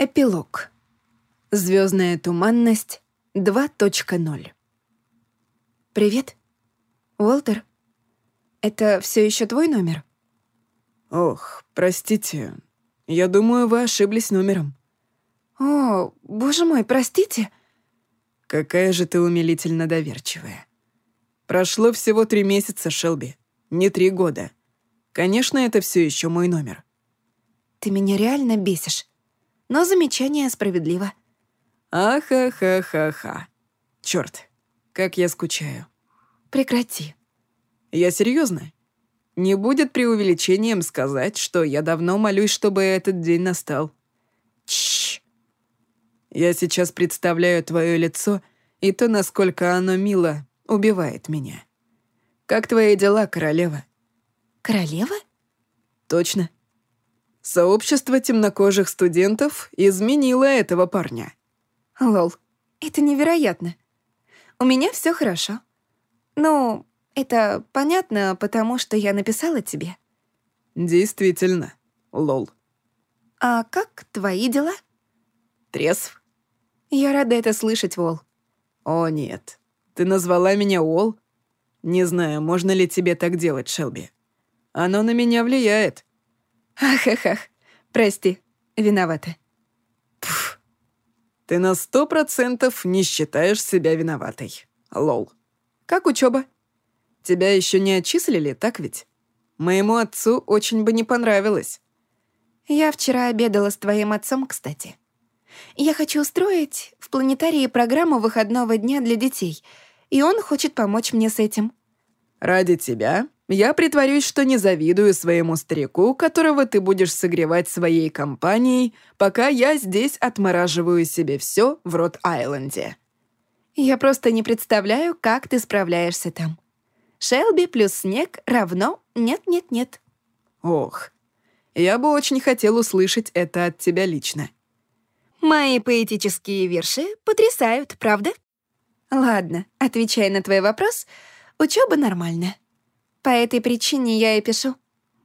Эпилог. Звездная туманность 2.0. Привет. Уолтер. Это все еще твой номер? Ох, простите. Я думаю, вы ошиблись номером. О, боже мой, простите. Какая же ты умилительно доверчивая. Прошло всего три месяца, Шелби. Не три года. Конечно, это все еще мой номер. Ты меня реально бесишь но замечание справедливо. Ахахахаха. Черт, как я скучаю. Прекрати. Я серьезно. Не будет преувеличением сказать, что я давно молюсь, чтобы этот день настал. Чш. Я сейчас представляю твое лицо, и то, насколько оно мило, убивает меня. Как твои дела, королева? Королева? Точно. Сообщество темнокожих студентов изменило этого парня. Лол, это невероятно. У меня все хорошо. Ну, это понятно, потому что я написала тебе. Действительно, лол. А как твои дела? Трезв. Я рада это слышать, Вол. О, нет. Ты назвала меня Уолл? Не знаю, можно ли тебе так делать, Шелби. Оно на меня влияет. Ах-ах-ах. Прости, виновата. Пф. Ты на сто процентов не считаешь себя виноватой. Лол. Как учеба? Тебя еще не отчислили, так ведь? Моему отцу очень бы не понравилось. Я вчера обедала с твоим отцом, кстати. Я хочу устроить в планетарии программу выходного дня для детей, и он хочет помочь мне с этим. Ради тебя я притворюсь, что не завидую своему старику, которого ты будешь согревать своей компанией, пока я здесь отмораживаю себе все в Рот-Айленде. Я просто не представляю, как ты справляешься там. Шелби плюс снег равно нет-нет-нет. Ох, я бы очень хотел услышать это от тебя лично. Мои поэтические верши потрясают, правда? Ладно, отвечая на твой вопрос, учеба нормальная. По этой причине я и пишу.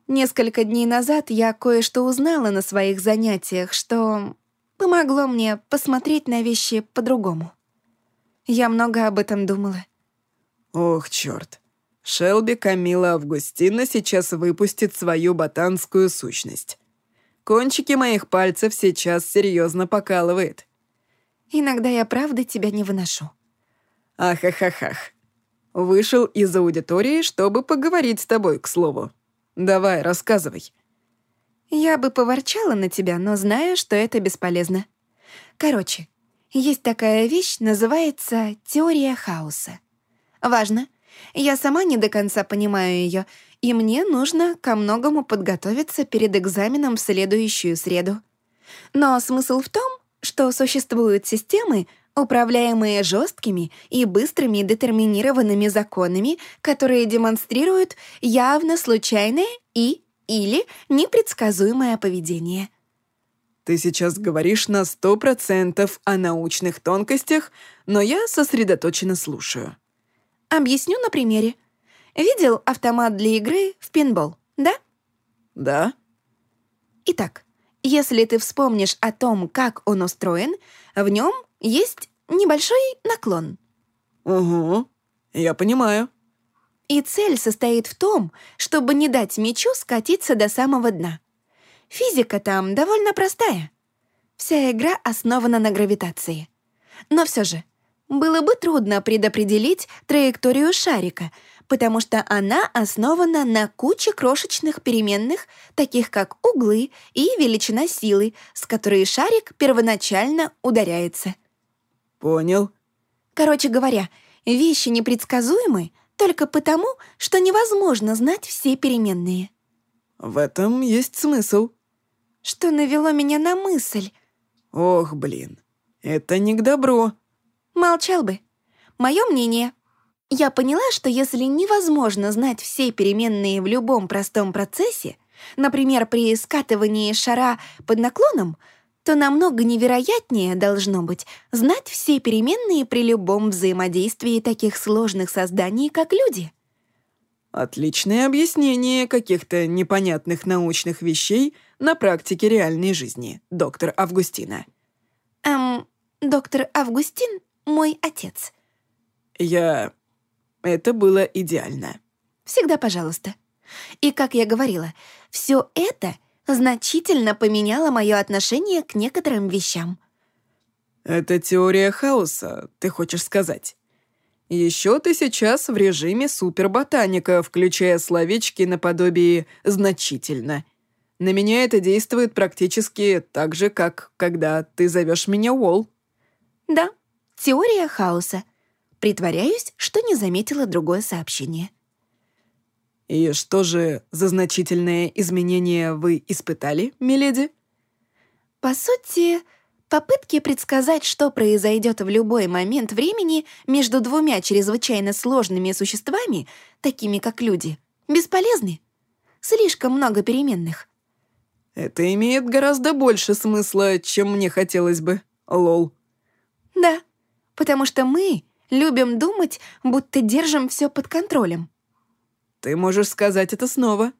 Несколько дней назад я кое-что узнала на своих занятиях, что помогло мне посмотреть на вещи по-другому. Я много об этом думала. Ох, чёрт. Шелби Камила Августина сейчас выпустит свою ботанскую сущность. Кончики моих пальцев сейчас серьезно покалывает. Иногда я правда тебя не выношу. Ахахахах. Вышел из аудитории, чтобы поговорить с тобой, к слову. Давай, рассказывай. Я бы поворчала на тебя, но знаю, что это бесполезно. Короче, есть такая вещь, называется теория хаоса. Важно. Я сама не до конца понимаю ее, и мне нужно ко многому подготовиться перед экзаменом в следующую среду. Но смысл в том, что существуют системы, управляемые жесткими и быстрыми детерминированными законами, которые демонстрируют явно случайное и или непредсказуемое поведение. Ты сейчас говоришь на сто процентов о научных тонкостях, но я сосредоточенно слушаю. Объясню на примере. Видел автомат для игры в пинбол, да? Да. Итак, если ты вспомнишь о том, как он устроен, в нем есть небольшой наклон. Угу, я понимаю. И цель состоит в том, чтобы не дать мячу скатиться до самого дна. Физика там довольно простая. Вся игра основана на гравитации. Но все же, было бы трудно предопределить траекторию шарика, потому что она основана на куче крошечных переменных, таких как углы и величина силы, с которой шарик первоначально ударяется. Понял. Короче говоря, вещи непредсказуемы только потому, что невозможно знать все переменные. В этом есть смысл. Что навело меня на мысль? Ох, блин, это не к добру. Молчал бы. Мое мнение. Я поняла, что если невозможно знать все переменные в любом простом процессе, например, при скатывании шара под наклоном, то намного невероятнее должно быть знать все переменные при любом взаимодействии таких сложных созданий, как люди. Отличное объяснение каких-то непонятных научных вещей на практике реальной жизни, доктор Августина. Эм, доктор Августин — мой отец. Я... Это было идеально. Всегда пожалуйста. И, как я говорила, все это значительно поменяло мое отношение к некоторым вещам. Это теория хаоса, ты хочешь сказать? Еще ты сейчас в режиме суперботаника, включая словечки наподобие «значительно». На меня это действует практически так же, как когда ты зовешь меня Уолл. Да, теория хаоса. Притворяюсь, что не заметила другое сообщение. И что же за значительное изменение вы испытали, миледи? По сути, попытки предсказать, что произойдет в любой момент времени между двумя чрезвычайно сложными существами, такими как люди, бесполезны. Слишком много переменных. Это имеет гораздо больше смысла, чем мне хотелось бы, лол. Да, потому что мы любим думать, будто держим все под контролем. Ты можешь сказать это снова.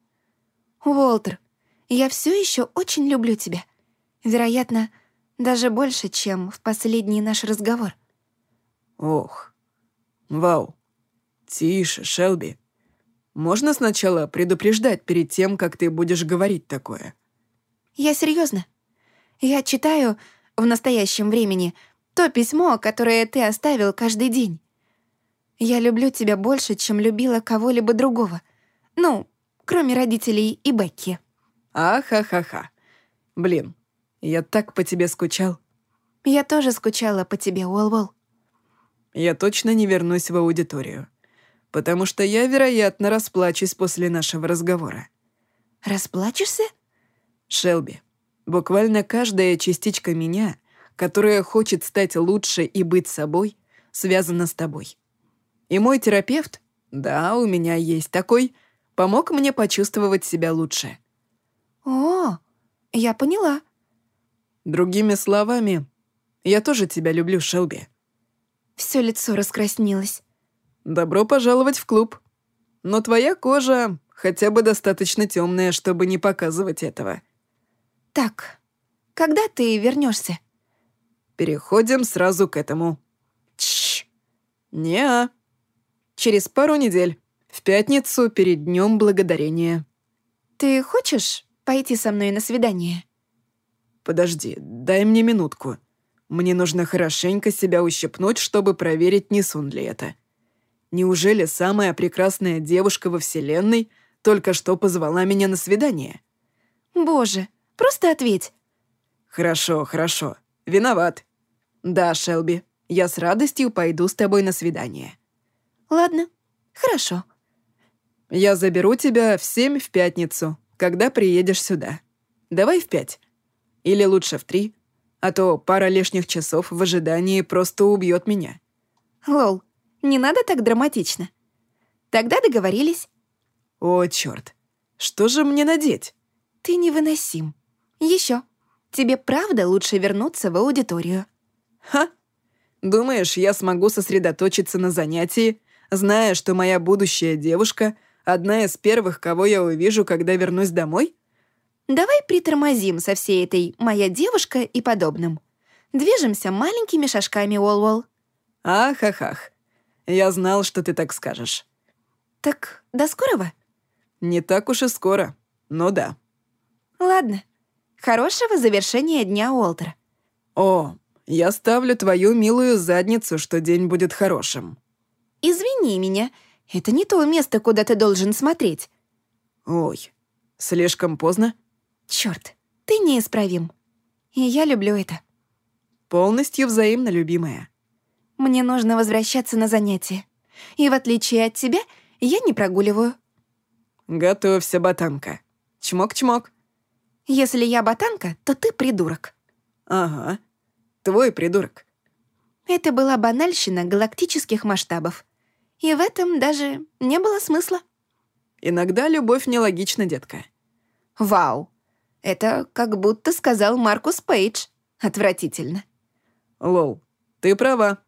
Уолтер, я все еще очень люблю тебя. Вероятно, даже больше, чем в последний наш разговор. Ох. Вау. Тише, Шелби. Можно сначала предупреждать перед тем, как ты будешь говорить такое? Я серьезно. Я читаю в настоящем времени то письмо, которое ты оставил каждый день. Я люблю тебя больше, чем любила кого-либо другого. Ну, кроме родителей и Бекки. Ахахаха. Блин, я так по тебе скучал. Я тоже скучала по тебе, Уолл-Уолл. Я точно не вернусь в аудиторию, потому что я, вероятно, расплачусь после нашего разговора. Расплачешься? Шелби, буквально каждая частичка меня, которая хочет стать лучше и быть собой, связана с тобой. И мой терапевт, да, у меня есть такой, помог мне почувствовать себя лучше. О, я поняла. Другими словами, я тоже тебя люблю, Шелби. Все лицо раскраснелось. Добро пожаловать в клуб. Но твоя кожа хотя бы достаточно темная, чтобы не показывать этого. Так, когда ты вернешься? Переходим сразу к этому. Чш. Не-а. Через пару недель. В пятницу перед Днем Благодарения. Ты хочешь пойти со мной на свидание? Подожди, дай мне минутку. Мне нужно хорошенько себя ущипнуть, чтобы проверить, не сон ли это. Неужели самая прекрасная девушка во Вселенной только что позвала меня на свидание? Боже, просто ответь. Хорошо, хорошо. Виноват. Да, Шелби, я с радостью пойду с тобой на свидание. Ладно, хорошо. Я заберу тебя в семь в пятницу, когда приедешь сюда. Давай в пять. Или лучше в три, а то пара лишних часов в ожидании просто убьет меня. Лол, не надо так драматично. Тогда договорились. О, черт. Что же мне надеть? Ты невыносим. Еще. Тебе правда лучше вернуться в аудиторию. Ха? Думаешь, я смогу сосредоточиться на занятии, зная, что моя будущая девушка — одна из первых, кого я увижу, когда вернусь домой? Давай притормозим со всей этой «моя девушка» и подобным. Движемся маленькими шажками, Уолл-Уолл. Ах-ах-ах. Я знал, что ты так скажешь. Так до скорого? Не так уж и скоро, но да. Ладно. Хорошего завершения дня, Уолтер. О, я ставлю твою милую задницу, что день будет хорошим. Извини меня, это не то место, куда ты должен смотреть. Ой, слишком поздно? Черт, ты неисправим. И я люблю это. Полностью взаимно, любимая. Мне нужно возвращаться на занятия. И в отличие от тебя, я не прогуливаю. Готовься, ботанка. Чмок-чмок. Если я ботанка, то ты придурок. Ага, твой придурок. Это была банальщина галактических масштабов. И в этом даже не было смысла. Иногда любовь нелогична, детка. Вау. Это как будто сказал Маркус Пейдж. Отвратительно. Лол, ты права.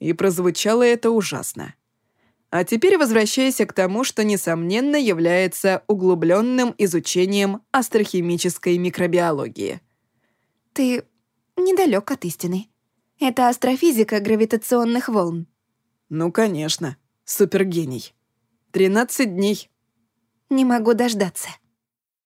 И прозвучало это ужасно. А теперь возвращайся к тому, что, несомненно, является углубленным изучением астрохимической микробиологии. Ты недалек от истины. Это астрофизика гравитационных волн. Ну, конечно. Супергений. 13 дней. Не могу дождаться.